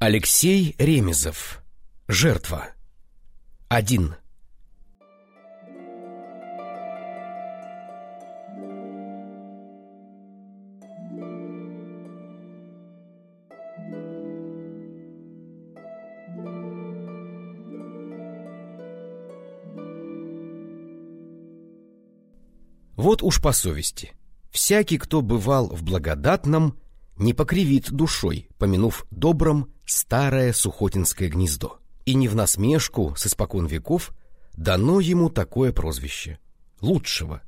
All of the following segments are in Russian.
Алексей Ремезов. Жертва. Один. Вот уж по совести. Всякий, кто бывал в благодатном, не покривит душой, помянув добром старое сухотинское гнездо. И не в насмешку с испокон веков дано ему такое прозвище — лучшего.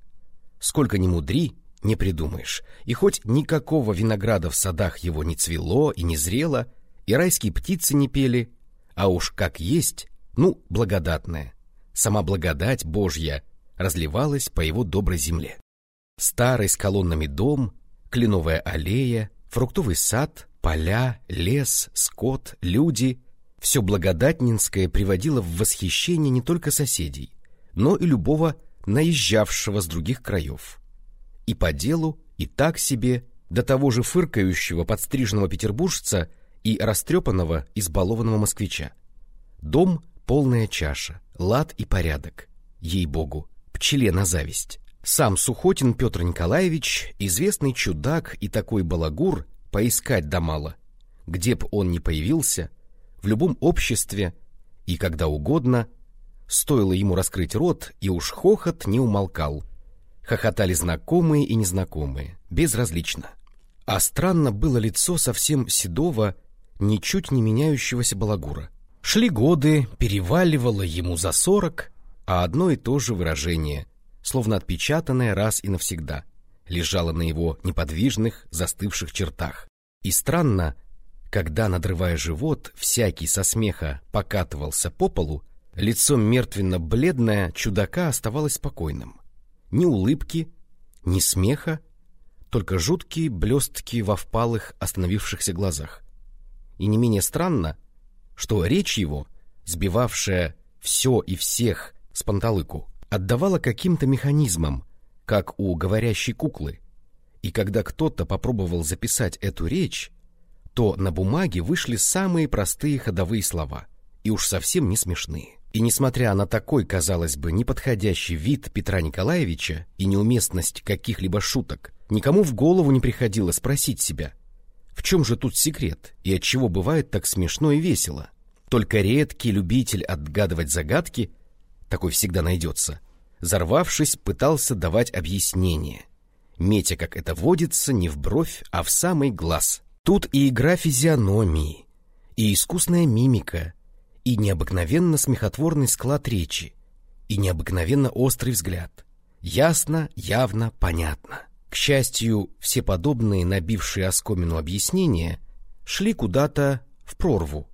Сколько ни мудри, не придумаешь. И хоть никакого винограда в садах его не цвело и не зрело, и райские птицы не пели, а уж как есть, ну, благодатное. Сама благодать Божья разливалась по его доброй земле. Старый с колоннами дом, кленовая аллея, фруктовый сад, поля, лес, скот, люди — все благодатнинское приводило в восхищение не только соседей, но и любого наезжавшего с других краев. И по делу, и так себе, до того же фыркающего подстриженного петербуржца и растрепанного избалованного москвича. Дом — полная чаша, лад и порядок. Ей-богу, пчеле на зависть. Сам Сухотин Петр Николаевич, известный чудак и такой балагур, поискать да мало. Где б он ни появился, в любом обществе и когда угодно, стоило ему раскрыть рот, и уж хохот не умолкал. Хохотали знакомые и незнакомые, безразлично. А странно было лицо совсем седого, ничуть не меняющегося балагура. Шли годы, переваливало ему за сорок, а одно и то же выражение словно отпечатанная раз и навсегда, лежала на его неподвижных, застывших чертах. И странно, когда, надрывая живот, всякий со смеха покатывался по полу, лицо мертвенно-бледное чудака оставалось спокойным. Ни улыбки, ни смеха, только жуткие блестки во впалых остановившихся глазах. И не менее странно, что речь его, сбивавшая все и всех с панталыку, отдавала каким-то механизмам, как у говорящей куклы. И когда кто-то попробовал записать эту речь, то на бумаге вышли самые простые ходовые слова, и уж совсем не смешные. И несмотря на такой, казалось бы, неподходящий вид Петра Николаевича и неуместность каких-либо шуток, никому в голову не приходило спросить себя, в чем же тут секрет и от чего бывает так смешно и весело. Только редкий любитель отгадывать загадки такой всегда найдется, зарвавшись, пытался давать объяснение, метя, как это водится, не в бровь, а в самый глаз. Тут и игра физиономии, и искусная мимика, и необыкновенно смехотворный склад речи, и необыкновенно острый взгляд. Ясно, явно, понятно. К счастью, все подобные, набившие оскомину объяснения, шли куда-то в прорву.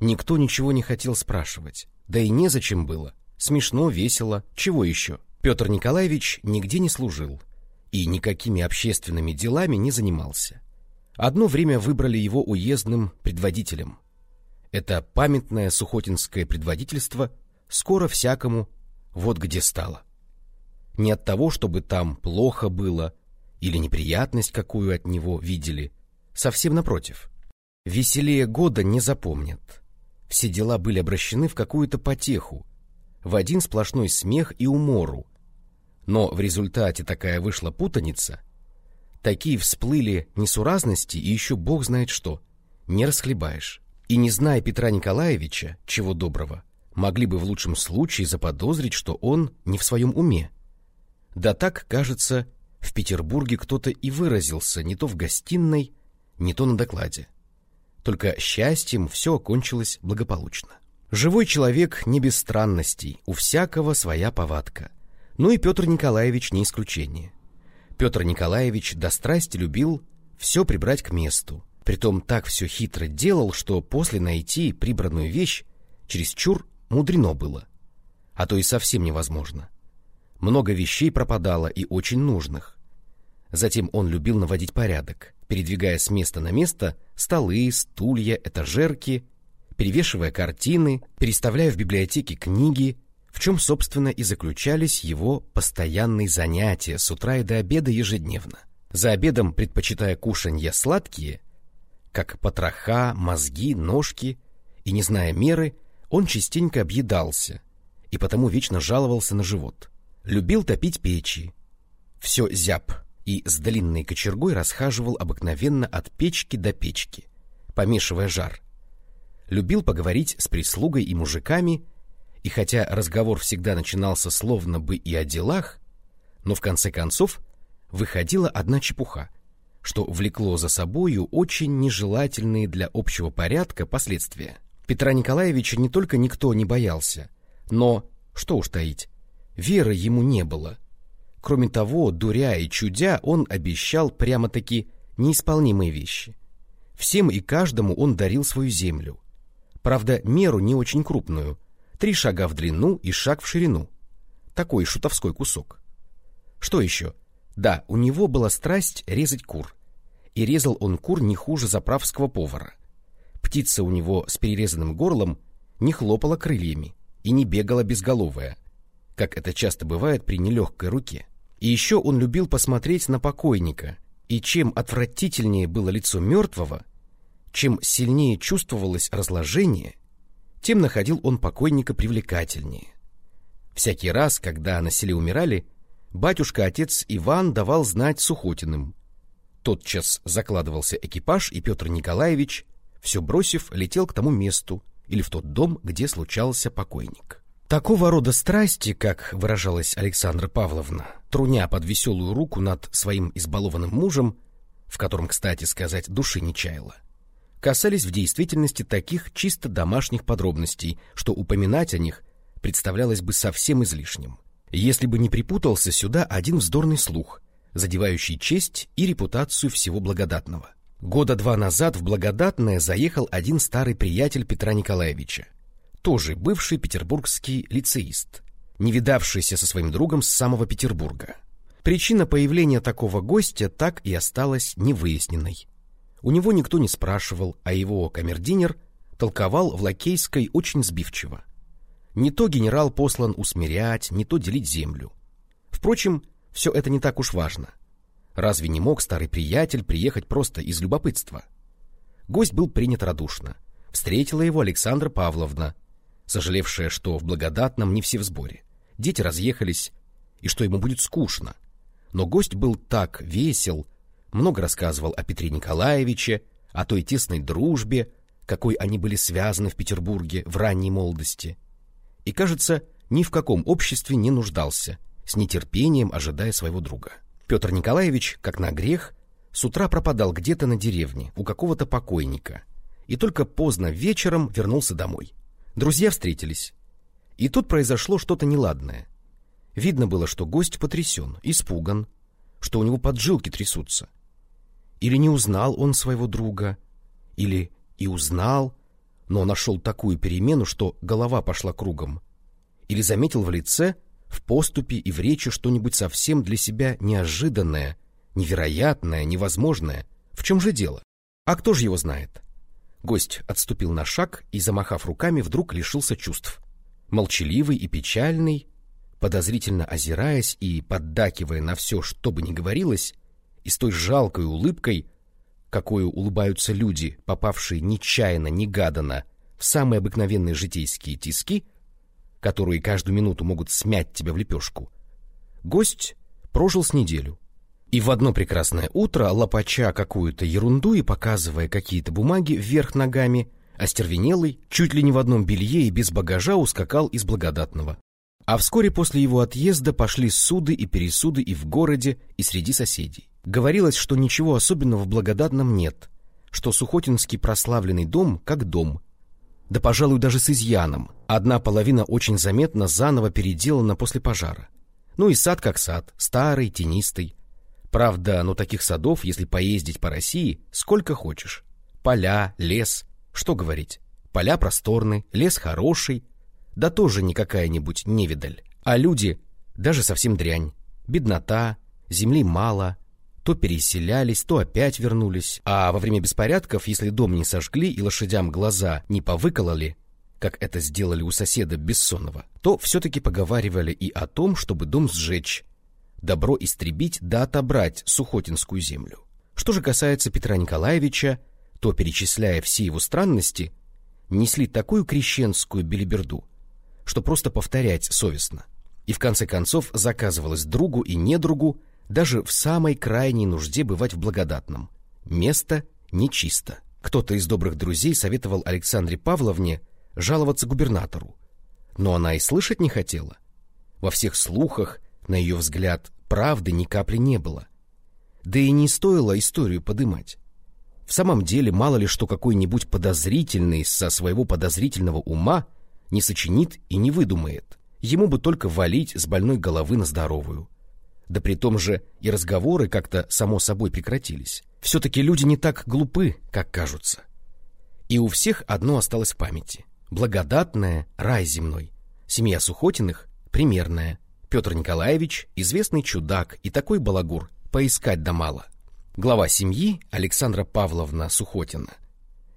Никто ничего не хотел спрашивать, да и незачем было — Смешно, весело, чего еще? Петр Николаевич нигде не служил и никакими общественными делами не занимался. Одно время выбрали его уездным предводителем. Это памятное сухотинское предводительство скоро всякому вот где стало. Не от того, чтобы там плохо было или неприятность какую от него видели, совсем напротив. Веселее года не запомнят. Все дела были обращены в какую-то потеху, в один сплошной смех и умору. Но в результате такая вышла путаница, такие всплыли несуразности и еще бог знает что, не расхлебаешь. И не зная Петра Николаевича, чего доброго, могли бы в лучшем случае заподозрить, что он не в своем уме. Да так, кажется, в Петербурге кто-то и выразился не то в гостиной, не то на докладе. Только счастьем все окончилось благополучно. Живой человек не без странностей, у всякого своя повадка. Ну и Петр Николаевич не исключение. Петр Николаевич до страсти любил все прибрать к месту. Притом так все хитро делал, что после найти прибранную вещь чересчур мудрено было. А то и совсем невозможно. Много вещей пропадало и очень нужных. Затем он любил наводить порядок, передвигая с места на место столы, стулья, этажерки перевешивая картины, переставляя в библиотеке книги, в чем, собственно, и заключались его постоянные занятия с утра и до обеда ежедневно. За обедом, предпочитая кушанья сладкие, как потроха, мозги, ножки, и, не зная меры, он частенько объедался, и потому вечно жаловался на живот. Любил топить печи. Все зяб, и с длинной кочергой расхаживал обыкновенно от печки до печки, помешивая жар. Любил поговорить с прислугой и мужиками, и хотя разговор всегда начинался словно бы и о делах, но в конце концов выходила одна чепуха, что влекло за собою очень нежелательные для общего порядка последствия. Петра Николаевича не только никто не боялся, но, что уж таить, веры ему не было. Кроме того, дуря и чудя, он обещал прямо-таки неисполнимые вещи. Всем и каждому он дарил свою землю. Правда, меру не очень крупную, три шага в длину и шаг в ширину. Такой шутовской кусок. Что еще? Да, у него была страсть резать кур. И резал он кур не хуже заправского повара. Птица у него с перерезанным горлом не хлопала крыльями и не бегала безголовая, как это часто бывает при нелегкой руке. И еще он любил посмотреть на покойника, и чем отвратительнее было лицо мертвого, чем сильнее чувствовалось разложение, тем находил он покойника привлекательнее. Всякий раз, когда на селе умирали, батюшка-отец Иван давал знать Сухотиным. Тотчас закладывался экипаж, и Петр Николаевич, все бросив, летел к тому месту или в тот дом, где случался покойник. Такого рода страсти, как выражалась Александра Павловна, труня под веселую руку над своим избалованным мужем, в котором, кстати сказать, души не чаяла, касались в действительности таких чисто домашних подробностей, что упоминать о них представлялось бы совсем излишним если бы не припутался сюда один вздорный слух, задевающий честь и репутацию всего благодатного. Года два назад в Благодатное заехал один старый приятель Петра Николаевича, тоже бывший петербургский лицеист, не видавшийся со своим другом с самого Петербурга. Причина появления такого гостя так и осталась невыясненной. У него никто не спрашивал, а его камердинер толковал в Лакейской очень сбивчиво. Не то генерал послан усмирять, не то делить землю. Впрочем, все это не так уж важно. Разве не мог старый приятель приехать просто из любопытства? Гость был принят радушно. Встретила его Александра Павловна, сожалевшая, что в благодатном не все в сборе. Дети разъехались, и что ему будет скучно. Но гость был так весел, много рассказывал о Петре Николаевиче, о той тесной дружбе, какой они были связаны в Петербурге в ранней молодости и, кажется, ни в каком обществе не нуждался, с нетерпением ожидая своего друга. Петр Николаевич, как на грех, с утра пропадал где-то на деревне у какого-то покойника и только поздно вечером вернулся домой. Друзья встретились. И тут произошло что-то неладное. Видно было, что гость потрясен, испуган, что у него поджилки трясутся. Или не узнал он своего друга, или и узнал, но нашел такую перемену, что голова пошла кругом. Или заметил в лице, в поступе и в речи что-нибудь совсем для себя неожиданное, невероятное, невозможное. В чем же дело? А кто же его знает? Гость отступил на шаг и, замахав руками, вдруг лишился чувств. Молчаливый и печальный, подозрительно озираясь и поддакивая на все, что бы ни говорилось, и с той жалкой улыбкой, какую улыбаются люди, попавшие нечаянно, негаданно в самые обыкновенные житейские тиски, которые каждую минуту могут смять тебя в лепешку, гость прожил с неделю. И в одно прекрасное утро, лопача какую-то ерунду и показывая какие-то бумаги вверх ногами, остервенелый, чуть ли не в одном белье и без багажа ускакал из благодатного. А вскоре после его отъезда пошли суды и пересуды и в городе, и среди соседей. Говорилось, что ничего особенного в Благодатном нет, что Сухотинский прославленный дом как дом. Да, пожалуй, даже с изъяном. Одна половина очень заметно заново переделана после пожара. Ну и сад как сад, старый, тенистый. Правда, но таких садов, если поездить по России, сколько хочешь. Поля, лес, что говорить. Поля просторны, лес хороший, да тоже не какая-нибудь невидаль. А люди даже совсем дрянь. Беднота, земли мало, то переселялись, то опять вернулись. А во время беспорядков, если дом не сожгли и лошадям глаза не повыкололи, как это сделали у соседа Бессонова, то все-таки поговаривали и о том, чтобы дом сжечь, добро истребить да отобрать Сухотинскую землю. Что же касается Петра Николаевича, то, перечисляя все его странности, несли такую крещенскую белиберду, что просто повторять совестно. И в конце концов заказывалось другу и недругу даже в самой крайней нужде бывать в благодатном. Место нечисто. Кто-то из добрых друзей советовал Александре Павловне жаловаться губернатору, но она и слышать не хотела. Во всех слухах, на ее взгляд, правды ни капли не было. Да и не стоило историю подымать. В самом деле, мало ли что какой-нибудь подозрительный со своего подозрительного ума не сочинит и не выдумает. Ему бы только валить с больной головы на здоровую. Да при том же и разговоры как-то само собой прекратились. Все-таки люди не так глупы, как кажутся. И у всех одно осталось в памяти. Благодатная рай земной. Семья Сухотиных — примерная. Петр Николаевич — известный чудак и такой балагур, поискать да мало. Глава семьи Александра Павловна Сухотина.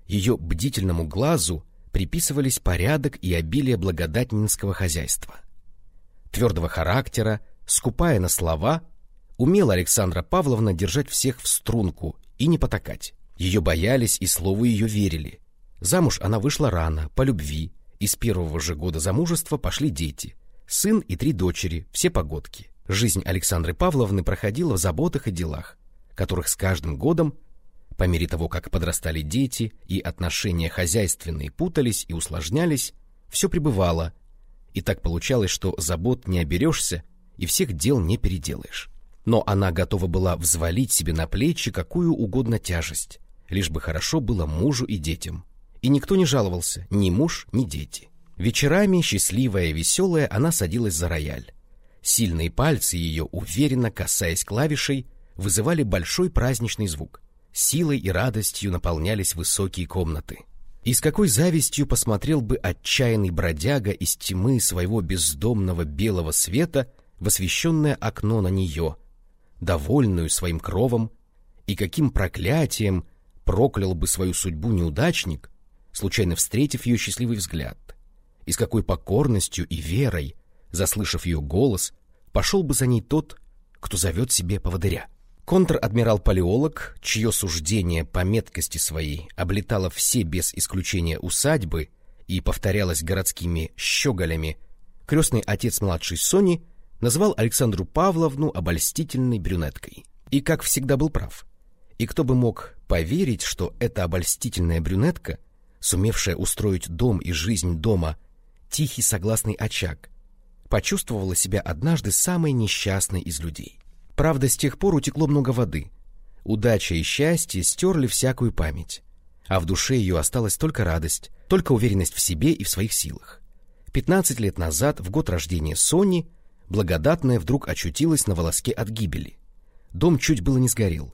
Ее бдительному глазу приписывались порядок и обилие благодатнинского хозяйства. Твердого характера, скупая на слова, умела Александра Павловна держать всех в струнку и не потакать. Ее боялись и слову ее верили. Замуж она вышла рано, по любви, и с первого же года замужества пошли дети. Сын и три дочери, все погодки. Жизнь Александры Павловны проходила в заботах и делах, которых с каждым годом по мере того, как подрастали дети и отношения хозяйственные путались и усложнялись, все пребывало, и так получалось, что забот не оберешься и всех дел не переделаешь. Но она готова была взвалить себе на плечи какую угодно тяжесть, лишь бы хорошо было мужу и детям. И никто не жаловался, ни муж, ни дети. Вечерами, счастливая и веселая, она садилась за рояль. Сильные пальцы ее, уверенно касаясь клавишей, вызывали большой праздничный звук — силой и радостью наполнялись высокие комнаты. И с какой завистью посмотрел бы отчаянный бродяга из тьмы своего бездомного белого света в освещенное окно на нее, довольную своим кровом, и каким проклятием проклял бы свою судьбу неудачник, случайно встретив ее счастливый взгляд, и с какой покорностью и верой, заслышав ее голос, пошел бы за ней тот, кто зовет себе поводыря. Контр-адмирал-палеолог, чье суждение по меткости своей облетало все без исключения усадьбы и повторялось городскими щеголями, крестный отец младшей Сони назвал Александру Павловну обольстительной брюнеткой. И, как всегда, был прав. И кто бы мог поверить, что эта обольстительная брюнетка, сумевшая устроить дом и жизнь дома, тихий согласный очаг, почувствовала себя однажды самой несчастной из людей. Правда, с тех пор утекло много воды. Удача и счастье стерли всякую память. А в душе ее осталась только радость, только уверенность в себе и в своих силах. Пятнадцать лет назад, в год рождения Сони, благодатная вдруг очутилась на волоске от гибели. Дом чуть было не сгорел.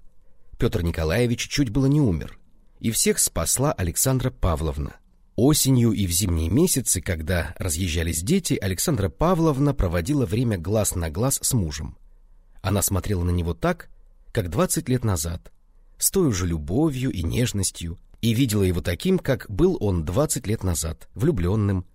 Петр Николаевич чуть было не умер. И всех спасла Александра Павловна. Осенью и в зимние месяцы, когда разъезжались дети, Александра Павловна проводила время глаз на глаз с мужем. Она смотрела на него так, как двадцать лет назад, с той же любовью и нежностью, и видела его таким, как был он двадцать лет назад, влюбленным.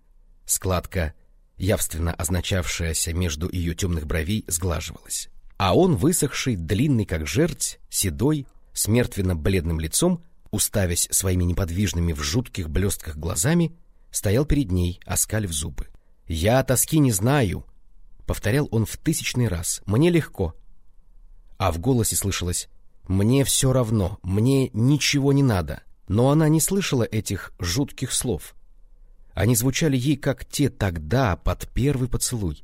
Складка, явственно означавшаяся между ее темных бровей, сглаживалась. А он, высохший, длинный как жерть, седой, с мертвенно-бледным лицом, уставясь своими неподвижными в жутких блестках глазами, стоял перед ней, оскалив зубы. «Я тоски не знаю», — повторял он в тысячный раз, — «мне легко, а в голосе слышалось «Мне все равно, мне ничего не надо». Но она не слышала этих жутких слов. Они звучали ей, как те тогда, под первый поцелуй.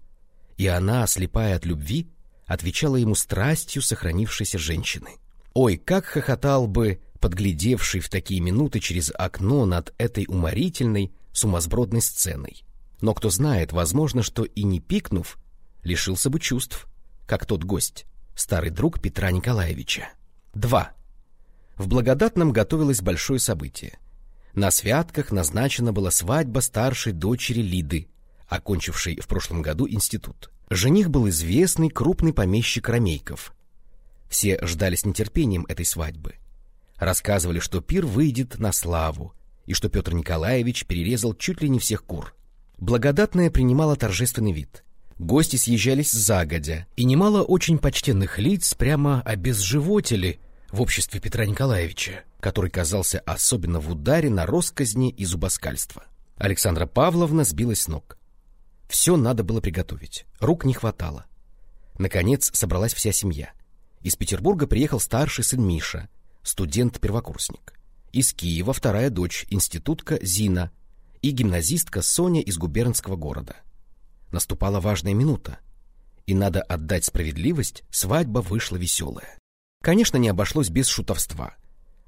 И она, слепая от любви, отвечала ему страстью сохранившейся женщины. Ой, как хохотал бы, подглядевший в такие минуты через окно над этой уморительной, сумасбродной сценой. Но кто знает, возможно, что и не пикнув, лишился бы чувств, как тот гость старый друг Петра Николаевича. 2. В Благодатном готовилось большое событие. На святках назначена была свадьба старшей дочери Лиды, окончившей в прошлом году институт. Жених был известный крупный помещик Ромейков. Все ждали с нетерпением этой свадьбы. Рассказывали, что пир выйдет на славу, и что Петр Николаевич перерезал чуть ли не всех кур. Благодатная принимала торжественный вид. Гости съезжались загодя, и немало очень почтенных лиц прямо обезживотили в обществе Петра Николаевича, который казался особенно в ударе на росказни и зубоскальство. Александра Павловна сбилась с ног. Все надо было приготовить, рук не хватало. Наконец собралась вся семья. Из Петербурга приехал старший сын Миша, студент-первокурсник. Из Киева вторая дочь, институтка Зина и гимназистка Соня из губернского города. Наступала важная минута. И надо отдать справедливость, свадьба вышла веселая. Конечно, не обошлось без шутовства.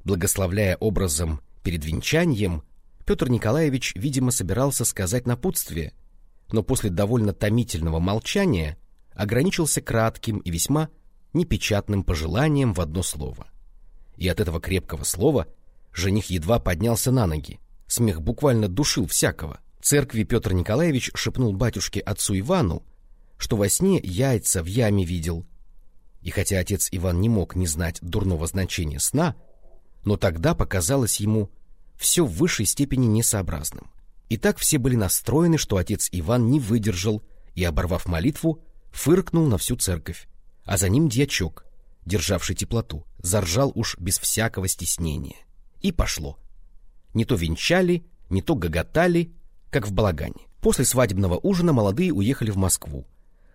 Благословляя образом перед венчанием, Петр Николаевич, видимо, собирался сказать напутствие, но после довольно томительного молчания ограничился кратким и весьма непечатным пожеланием в одно слово. И от этого крепкого слова жених едва поднялся на ноги. Смех буквально душил всякого. В церкви Петр Николаевич шепнул батюшке отцу Ивану, что во сне яйца в яме видел — и хотя отец Иван не мог не знать дурного значения сна, но тогда показалось ему все в высшей степени несообразным. И так все были настроены, что отец Иван не выдержал и, оборвав молитву, фыркнул на всю церковь, а за ним дьячок, державший теплоту, заржал уж без всякого стеснения. И пошло. Не то венчали, не то гоготали, как в балагане. После свадебного ужина молодые уехали в Москву,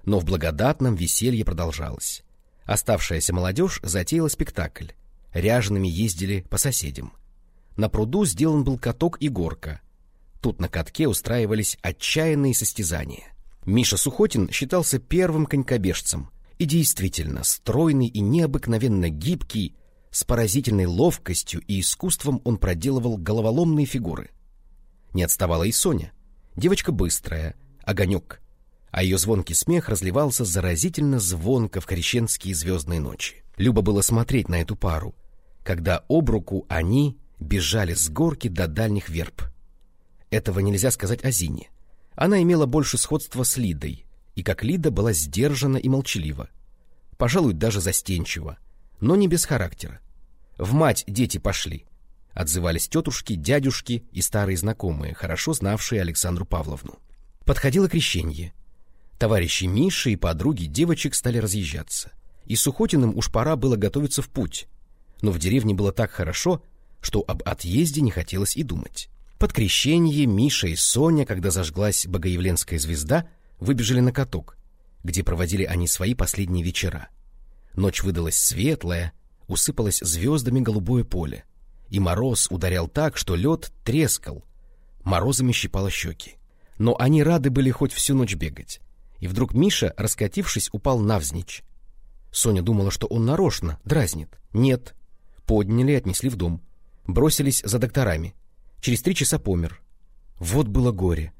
но в благодатном веселье продолжалось. Оставшаяся молодежь затеяла спектакль. Ряжеными ездили по соседям. На пруду сделан был каток и горка. Тут на катке устраивались отчаянные состязания. Миша Сухотин считался первым конькобежцем. И действительно, стройный и необыкновенно гибкий, с поразительной ловкостью и искусством он проделывал головоломные фигуры. Не отставала и Соня. Девочка быстрая, огонек, а ее звонкий смех разливался заразительно звонко в крещенские звездные ночи. Любо было смотреть на эту пару, когда об руку они бежали с горки до дальних верб. Этого нельзя сказать о Зине. Она имела больше сходства с Лидой, и как Лида была сдержана и молчалива, пожалуй, даже застенчива, но не без характера. В мать дети пошли, отзывались тетушки, дядюшки и старые знакомые, хорошо знавшие Александру Павловну. Подходило крещение — Товарищи Миши и подруги девочек стали разъезжаться. И Сухотиным уж пора было готовиться в путь. Но в деревне было так хорошо, что об отъезде не хотелось и думать. Под крещение Миша и Соня, когда зажглась богоявленская звезда, выбежали на каток, где проводили они свои последние вечера. Ночь выдалась светлая, усыпалось звездами голубое поле, и мороз ударял так, что лед трескал, морозами щипало щеки. Но они рады были хоть всю ночь бегать и вдруг Миша, раскатившись, упал навзничь. Соня думала, что он нарочно, дразнит. Нет. Подняли и отнесли в дом. Бросились за докторами. Через три часа помер. Вот было горе.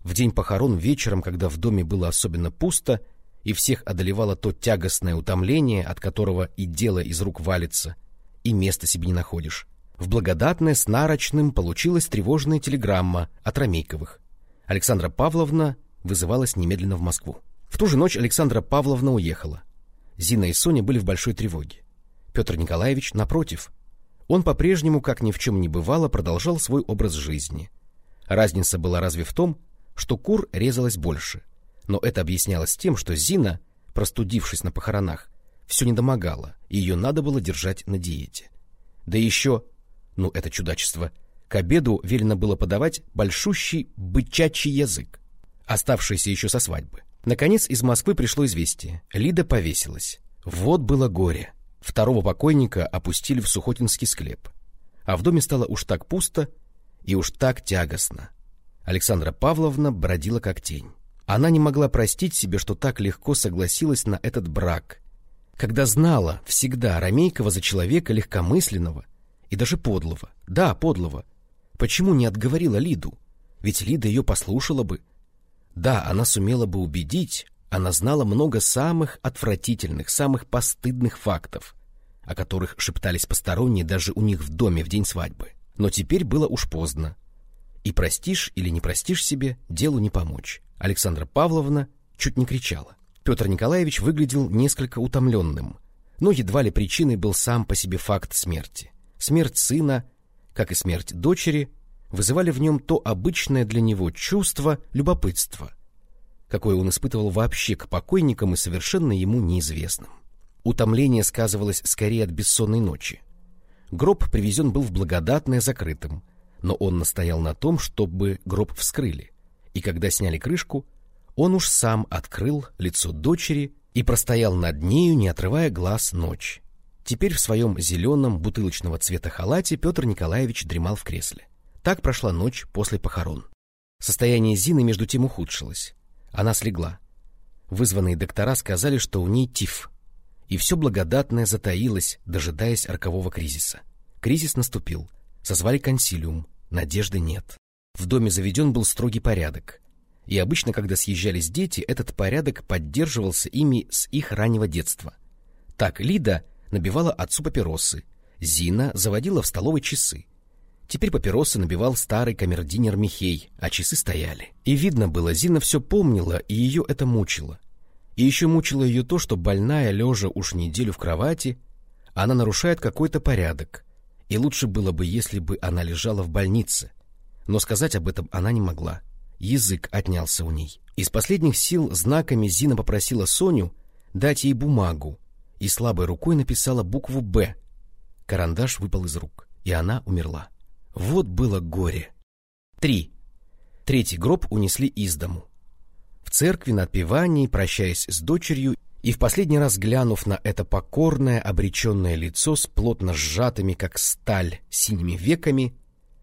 В день похорон вечером, когда в доме было особенно пусто, и всех одолевало то тягостное утомление, от которого и дело из рук валится, и места себе не находишь. В благодатное с нарочным получилась тревожная телеграмма от Ромейковых. Александра Павловна вызывалась немедленно в Москву. В ту же ночь Александра Павловна уехала. Зина и Соня были в большой тревоге. Петр Николаевич, напротив, он по-прежнему, как ни в чем не бывало, продолжал свой образ жизни. Разница была разве в том, что кур резалось больше, но это объяснялось тем, что Зина, простудившись на похоронах, все не домогала, и ее надо было держать на диете. Да еще, ну это чудачество, к обеду велено было подавать большущий бычачий язык оставшийся еще со свадьбы. Наконец из Москвы пришло известие. Лида повесилась. Вот было горе. Второго покойника опустили в Сухотинский склеп. А в доме стало уж так пусто и уж так тягостно. Александра Павловна бродила как тень. Она не могла простить себе, что так легко согласилась на этот брак, когда знала всегда Ромейкова за человека легкомысленного и даже подлого. Да, подлого. Почему не отговорила Лиду? Ведь Лида ее послушала бы, да, она сумела бы убедить, она знала много самых отвратительных, самых постыдных фактов, о которых шептались посторонние даже у них в доме в день свадьбы. Но теперь было уж поздно. И простишь или не простишь себе, делу не помочь. Александра Павловна чуть не кричала. Петр Николаевич выглядел несколько утомленным, но едва ли причиной был сам по себе факт смерти. Смерть сына, как и смерть дочери, вызывали в нем то обычное для него чувство любопытства, какое он испытывал вообще к покойникам и совершенно ему неизвестным. Утомление сказывалось скорее от бессонной ночи. Гроб привезен был в благодатное закрытым, но он настоял на том, чтобы гроб вскрыли, и когда сняли крышку, он уж сам открыл лицо дочери и простоял над нею, не отрывая глаз ночь. Теперь в своем зеленом бутылочного цвета халате Петр Николаевич дремал в кресле. Так прошла ночь после похорон. Состояние Зины между тем ухудшилось. Она слегла. Вызванные доктора сказали, что у ней тиф. И все благодатное затаилось, дожидаясь рокового кризиса. Кризис наступил. Созвали консилиум. Надежды нет. В доме заведен был строгий порядок. И обычно, когда съезжались дети, этот порядок поддерживался ими с их раннего детства. Так Лида набивала отцу папиросы, Зина заводила в столовой часы. Теперь папиросы набивал старый камердинер Михей, а часы стояли. И видно было, Зина все помнила, и ее это мучило. И еще мучило ее то, что больная, лежа уж неделю в кровати, она нарушает какой-то порядок. И лучше было бы, если бы она лежала в больнице. Но сказать об этом она не могла. Язык отнялся у ней. Из последних сил знаками Зина попросила Соню дать ей бумагу, и слабой рукой написала букву «Б». Карандаш выпал из рук, и она умерла. Вот было горе. Три. Третий гроб унесли из дому. В церкви на отпевании, прощаясь с дочерью и в последний раз глянув на это покорное, обреченное лицо с плотно сжатыми, как сталь, синими веками,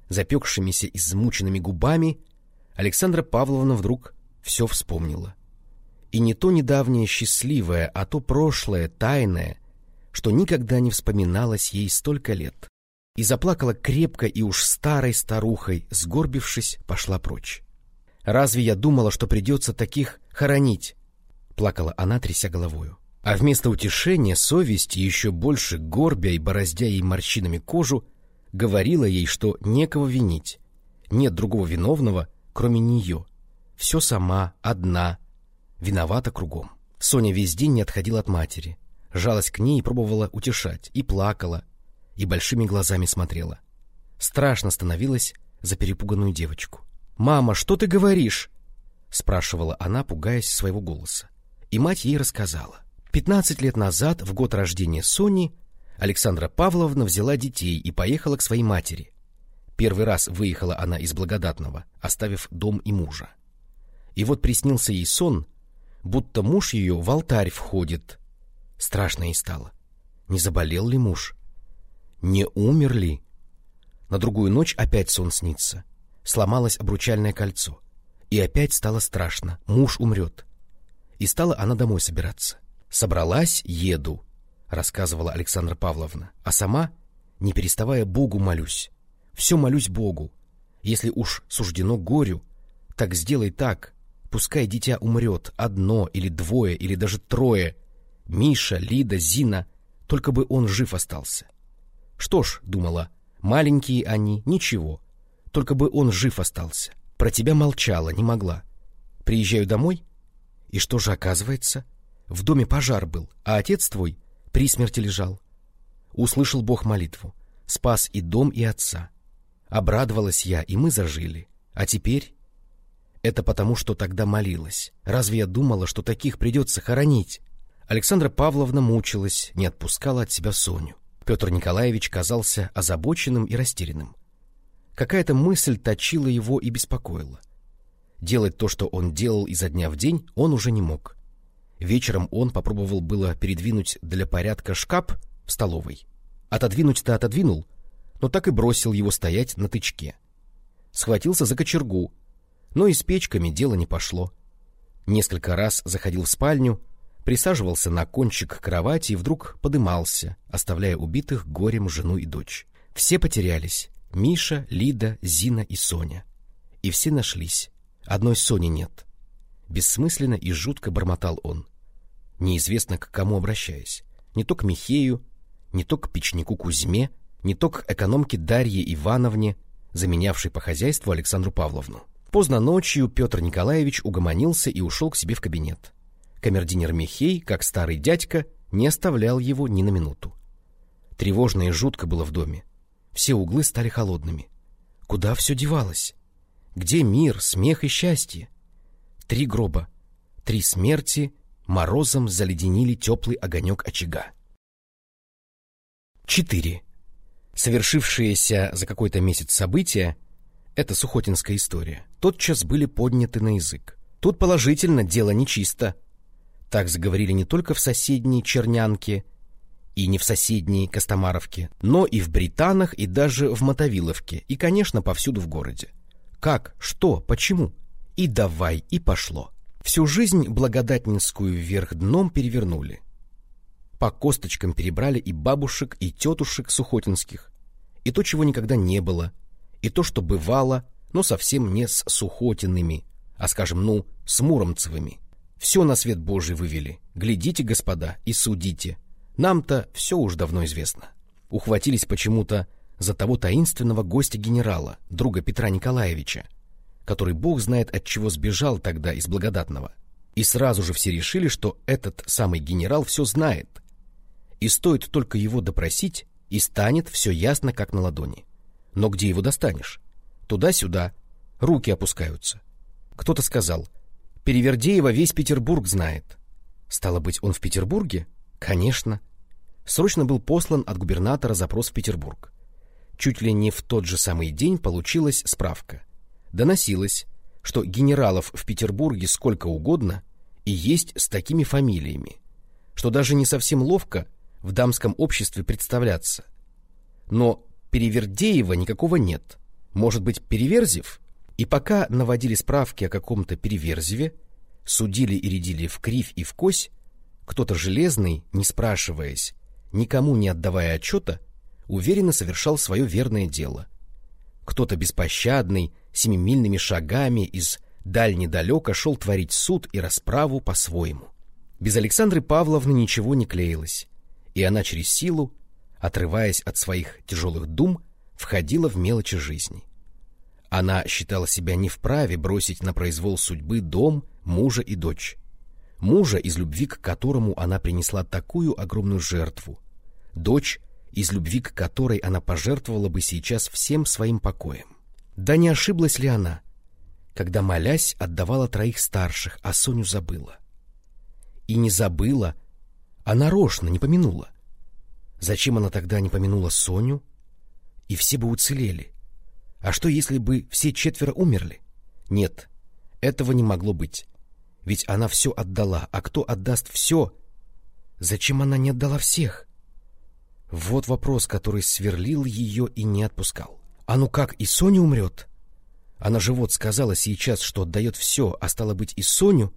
запекшимися измученными губами, Александра Павловна вдруг все вспомнила. И не то недавнее счастливое, а то прошлое, тайное, что никогда не вспоминалось ей столько лет. И заплакала крепко и уж старой старухой, сгорбившись, пошла прочь. «Разве я думала, что придется таких хоронить?» — плакала она, тряся головою. А вместо утешения совесть, еще больше горбя и бороздя ей морщинами кожу, говорила ей, что некого винить. Нет другого виновного, кроме нее. Все сама, одна, Виновата кругом. Соня весь день не отходила от матери. Жалась к ней и пробовала утешать. И плакала, и большими глазами смотрела. Страшно становилось за перепуганную девочку. «Мама, что ты говоришь?» — спрашивала она, пугаясь своего голоса. И мать ей рассказала. Пятнадцать лет назад, в год рождения Сони, Александра Павловна взяла детей и поехала к своей матери. Первый раз выехала она из Благодатного, оставив дом и мужа. И вот приснился ей сон, будто муж ее в алтарь входит. Страшно ей стало. Не заболел ли муж? Не умер ли? На другую ночь опять сон снится. Сломалось обручальное кольцо. И опять стало страшно. Муж умрет. И стала она домой собираться. «Собралась, еду», — рассказывала Александра Павловна. А сама, не переставая Богу, молюсь. Все молюсь Богу. Если уж суждено горю, так сделай так, Пускай дитя умрет, одно или двое, или даже трое. Миша, Лида, Зина, только бы он жив остался. Что ж, думала, маленькие они, ничего, только бы он жив остался. Про тебя молчала, не могла. Приезжаю домой, и что же оказывается? В доме пожар был, а отец твой при смерти лежал. Услышал Бог молитву, спас и дом, и отца. Обрадовалась я, и мы зажили. А теперь это потому, что тогда молилась. Разве я думала, что таких придется хоронить? Александра Павловна мучилась, не отпускала от себя Соню. Петр Николаевич казался озабоченным и растерянным. Какая-то мысль точила его и беспокоила. Делать то, что он делал изо дня в день, он уже не мог. Вечером он попробовал было передвинуть для порядка шкаф в столовой. Отодвинуть-то отодвинул, но так и бросил его стоять на тычке. Схватился за кочергу, но и с печками дело не пошло. Несколько раз заходил в спальню, присаживался на кончик кровати и вдруг подымался, оставляя убитых горем жену и дочь. Все потерялись — Миша, Лида, Зина и Соня. И все нашлись. Одной Сони нет. Бессмысленно и жутко бормотал он. Неизвестно, к кому обращаясь. Не то к Михею, не то к печнику Кузьме, не то к экономке Дарье Ивановне, заменявшей по хозяйству Александру Павловну. Поздно ночью Петр Николаевич угомонился и ушел к себе в кабинет. Камердинер Михей, как старый дядька, не оставлял его ни на минуту. Тревожно и жутко было в доме. Все углы стали холодными. Куда все девалось? Где мир, смех и счастье? Три гроба, три смерти, морозом заледенили теплый огонек очага. 4. Совершившиеся за какой-то месяц события — это сухотинская история — тотчас были подняты на язык. Тут положительно дело нечисто. Так заговорили не только в соседней Чернянке и не в соседней Костомаровке, но и в Британах и даже в Мотовиловке, и, конечно, повсюду в городе. Как? Что? Почему? И давай, и пошло. Всю жизнь благодатнинскую вверх дном перевернули. По косточкам перебрали и бабушек, и тетушек сухотинских, и то, чего никогда не было, и то, что бывало, но совсем не с сухотинными, а, скажем, ну, с муромцевыми. Все на свет Божий вывели. Глядите, господа, и судите. Нам-то все уж давно известно. Ухватились почему-то за того таинственного гостя генерала, друга Петра Николаевича, который бог знает от чего сбежал тогда из Благодатного. И сразу же все решили, что этот самый генерал все знает. И стоит только его допросить, и станет все ясно, как на ладони. Но где его достанешь? Туда-сюда, руки опускаются. Кто-то сказал, Перевердеева весь Петербург знает. Стало быть, он в Петербурге? Конечно. Срочно был послан от губернатора запрос в Петербург. Чуть ли не в тот же самый день получилась справка. Доносилось, что генералов в Петербурге сколько угодно и есть с такими фамилиями, что даже не совсем ловко в дамском обществе представляться. Но Перевердеева никакого нет. Может быть, Переверзев? И пока наводили справки о каком-то Переверзеве, судили и рядили в кривь и в кось, кто-то железный, не спрашиваясь, никому не отдавая отчета, уверенно совершал свое верное дело. Кто-то беспощадный, семимильными шагами из даль-недалека шел творить суд и расправу по-своему. Без Александры Павловны ничего не клеилось, и она через силу, отрываясь от своих тяжелых дум, входила в мелочи жизни. Она считала себя не вправе бросить на произвол судьбы дом, мужа и дочь. Мужа, из любви к которому она принесла такую огромную жертву. Дочь, из любви к которой она пожертвовала бы сейчас всем своим покоем. Да не ошиблась ли она, когда, молясь, отдавала троих старших, а Соню забыла? И не забыла, а нарочно не помянула. Зачем она тогда не помянула Соню? И все бы уцелели. А что, если бы все четверо умерли? Нет, этого не могло быть. Ведь она все отдала, а кто отдаст все? Зачем она не отдала всех? Вот вопрос, который сверлил ее и не отпускал. А ну как, и Соня умрет? Она же вот сказала сейчас, что отдает все, а стало быть и Соню?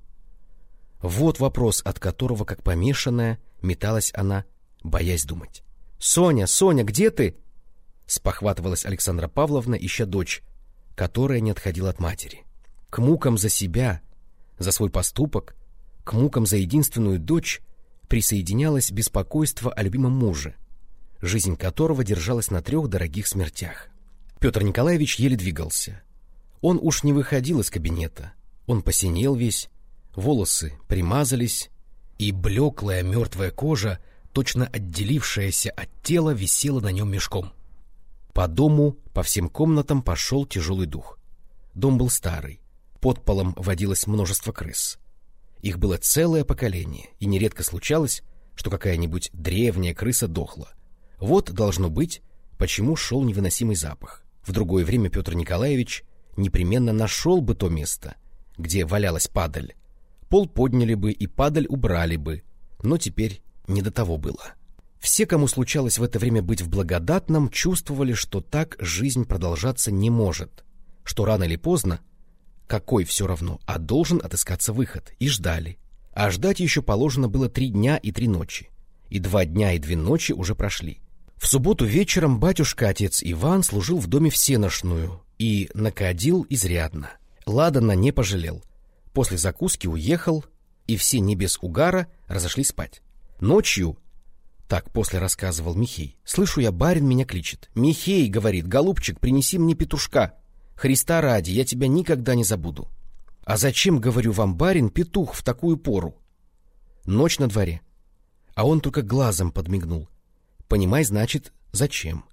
Вот вопрос, от которого, как помешанная, металась она, боясь думать. «Соня, Соня, где ты?» Спохватывалась Александра Павловна, ища дочь, которая не отходила от матери. К мукам за себя, за свой поступок, к мукам за единственную дочь присоединялось беспокойство о любимом муже, жизнь которого держалась на трех дорогих смертях. Петр Николаевич еле двигался. Он уж не выходил из кабинета. Он посинел весь, волосы примазались, и блеклая мертвая кожа, точно отделившаяся от тела, висела на нем мешком. По дому, по всем комнатам пошел тяжелый дух. Дом был старый, под полом водилось множество крыс. Их было целое поколение, и нередко случалось, что какая-нибудь древняя крыса дохла. Вот, должно быть, почему шел невыносимый запах. В другое время Петр Николаевич непременно нашел бы то место, где валялась падаль. Пол подняли бы и падаль убрали бы, но теперь не до того было. Все, кому случалось в это время быть в благодатном, чувствовали, что так жизнь продолжаться не может, что рано или поздно, какой все равно, а должен отыскаться выход, и ждали. А ждать еще положено было три дня и три ночи, и два дня и две ночи уже прошли. В субботу вечером батюшка-отец Иван служил в доме всеношную и накодил изрядно. Ладана не пожалел. После закуски уехал, и все не без угара разошлись спать. Ночью так после рассказывал Михей. Слышу я, барин меня кличет. Михей, говорит, голубчик, принеси мне петушка. Христа ради, я тебя никогда не забуду. А зачем, говорю вам, барин, петух в такую пору? Ночь на дворе. А он только глазом подмигнул. Понимай, значит, зачем?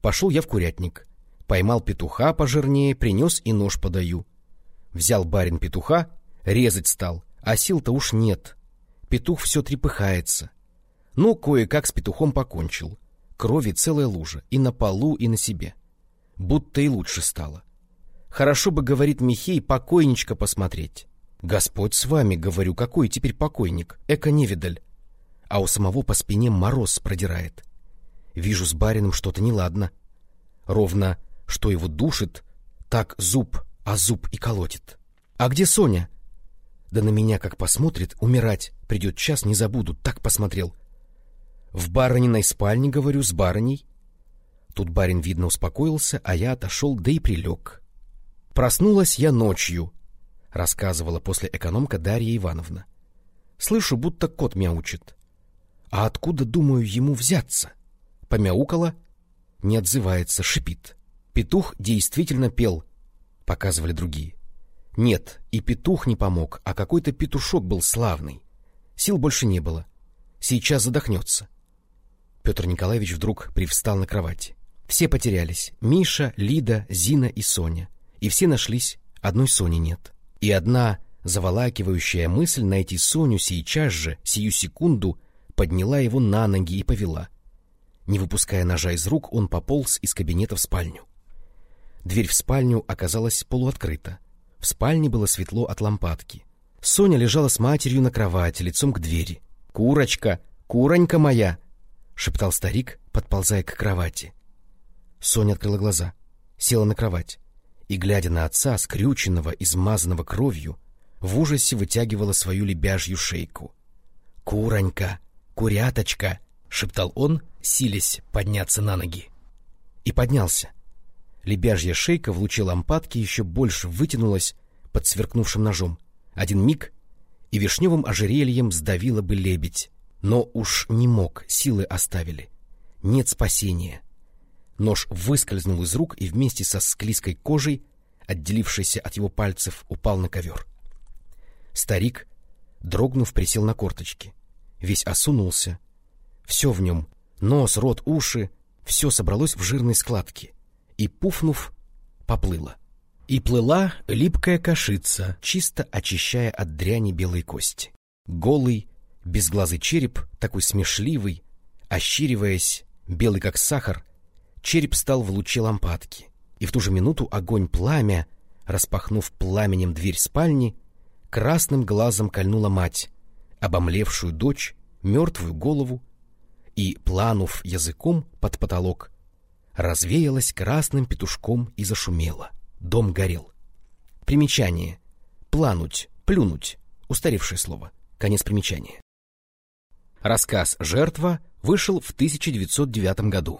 Пошел я в курятник. Поймал петуха пожирнее, принес и нож подаю. Взял барин петуха, резать стал, а сил-то уж нет. Петух все трепыхается. Ну, кое-как с петухом покончил. Крови целая лужа, и на полу, и на себе. Будто и лучше стало. Хорошо бы, говорит Михей, покойничка посмотреть. Господь с вами, говорю, какой теперь покойник, эко-невидаль. А у самого по спине мороз продирает. Вижу с барином что-то неладно. Ровно, что его душит, так зуб, а зуб и колотит. А где Соня? Да на меня как посмотрит, умирать. Придет час, не забуду, так посмотрел. В барыниной спальне, говорю, с барыней. Тут барин, видно, успокоился, а я отошел, да и прилег. Проснулась я ночью, рассказывала после экономка Дарья Ивановна. Слышу, будто кот мяучит. А откуда, думаю, ему взяться? Помяукала, не отзывается, шипит. Петух действительно пел, показывали другие. Нет, и петух не помог, а какой-то петушок был славный. Сил больше не было. Сейчас задохнется. Петр Николаевич вдруг привстал на кровати. Все потерялись. Миша, Лида, Зина и Соня. И все нашлись, одной Сони нет. И одна заволакивающая мысль найти Соню сейчас же, сию секунду, подняла его на ноги и повела. Не выпуская ножа из рук, он пополз из кабинета в спальню. Дверь в спальню оказалась полуоткрыта. В спальне было светло от лампадки. Соня лежала с матерью на кровати, лицом к двери. «Курочка! Куронька моя!» — шептал старик, подползая к кровати. Соня открыла глаза, села на кровать и, глядя на отца, скрюченного, измазанного кровью, в ужасе вытягивала свою лебяжью шейку. «Куронька! Куряточка!» — шептал он, силясь подняться на ноги. И поднялся. Лебяжья шейка в луче лампадки еще больше вытянулась под сверкнувшим ножом. Один миг, и вишневым ожерельем сдавила бы лебедь. Но уж не мог, силы оставили. Нет спасения. Нож выскользнул из рук и вместе со склизкой кожей, отделившейся от его пальцев, упал на ковер. Старик, дрогнув, присел на корточки. Весь осунулся. Все в нем — нос, рот, уши — все собралось в жирной складке. И, пуфнув, поплыло. И плыла липкая кашица, чисто очищая от дряни белой кости. Голый, безглазый череп, такой смешливый, ощериваясь, белый как сахар, череп стал в луче лампадки. И в ту же минуту огонь пламя, распахнув пламенем дверь спальни, красным глазом кольнула мать, обомлевшую дочь, мертвую голову, и, планув языком под потолок, развеялась красным петушком и зашумела. Дом горел. Примечание. Плануть, плюнуть. Устаревшее слово. Конец примечания. Рассказ «Жертва» вышел в 1909 году.